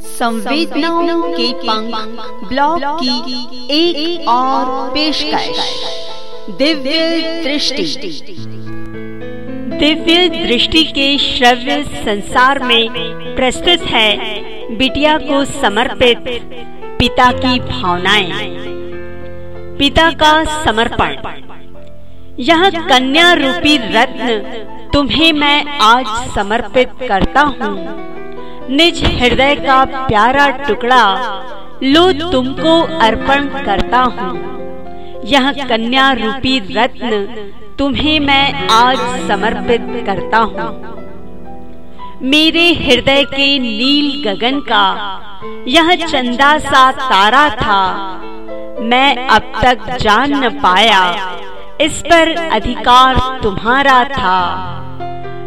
संवेदनाओं के पंख ब्लॉग की एक, एक और पेशकश। दिव्य दृष्टि। दिव्य दृष्टि के श्रव्य संसार में प्रस्तुत है बिटिया को समर्पित पिता की भावनाएँ। पिता का समर्पण। यह कन्या रूपी रत्न तुम्हें मैं आज समर्पित करता हूँ। निज हृदय का प्यारा टुकड़ा लो तुमको अर्पण करता हूँ। यह कन्या रूपी रत्न तुम्हें मैं आज समर्पित करता हूँ। मेरे हृदय के नील गगन का यह चंदा सा तारा था, मैं अब तक जान न पाया, इस पर अधिकार तुम्हारा था।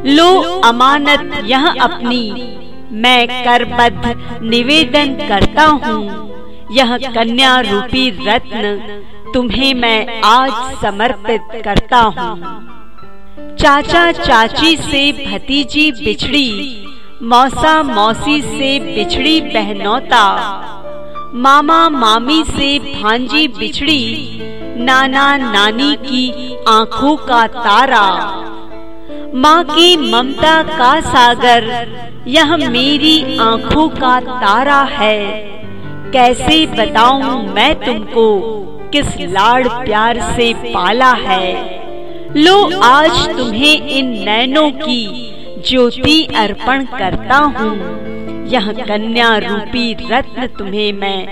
लो अमानत यह अपनी मैं करबद्ध निवेदन करता हूँ। यह कन्या रूपी रत्न तुम्हें मैं आज समर्पित करता हूँ। चाचा चाची से भतीजी बिछड़ी, मौसा मौसी से बिछड़ी बहनौता, मामा मामी से भांजी बिछड़ी, नाना नानी की आँखों का तारा माँ की ममता का सागर, यह मेरी आँखों का तारा है। कैसे बताऊँ मैं तुमको किस लाड़ प्यार से पाला है। लो आज तुम्हें इन नैनों की ज्योति अर्पण करता हूँ। यह कन्या रूपी रत्न तुम्हें मैं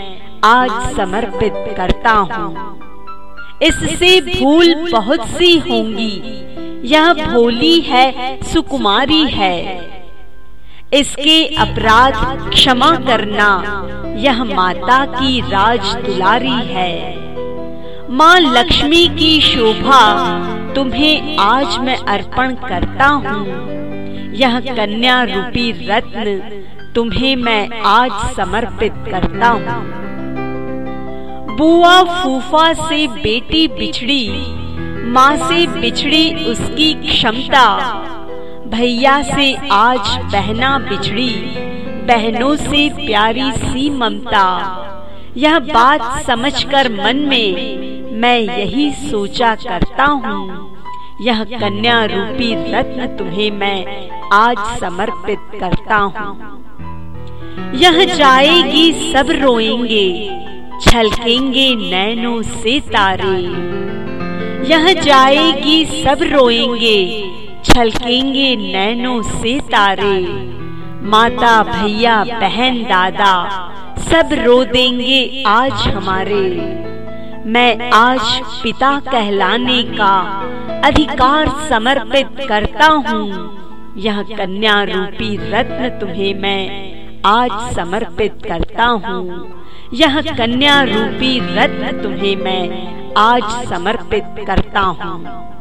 आज समर्पित करता हूँ। इससे भूल बहुत सी होंगी यह भोली है, सुकुमारी है। इसके अपराध क्षमा करना, यह माता की राज दुलारी है। माँ लक्ष्मी की शोभा तुम्हें आज मैं अर्पण करता हूँ। यह कन्या रूपी रत्न तुम्हें मैं आज समर्पित करता हूँ। बुआ फूफा से बेटी बिछड़ी माँ से बिछड़ी उसकी क्षमता। भैया से आज बहना बिछड़ी, बहनों से प्यारी सी ममता। यह बात समझकर मन में मैं यही सोचा करता हूँ, यह कन्या रूपी रत्न तुम्हें मैं आज समर्पित करता हूँ। यह जाएगी सब रोएँगे, छलकेंगे नैनों से तारे। यह जाएगी, सब रोएँगे, छलकेंगे नैनों से तारे। माता, भैया, बहन, दादा, सब रो देंगे आज हमारे। मैं आज पिता कहलाने का अधिकार समर्पित करता हूँ। यह कन्या रूपी रत्न तुम्हें मैं आज समर्पित करता हूँ। यह कन्या रूपी रत्न तुम्हें मैं आज समर्पित करता हूँ।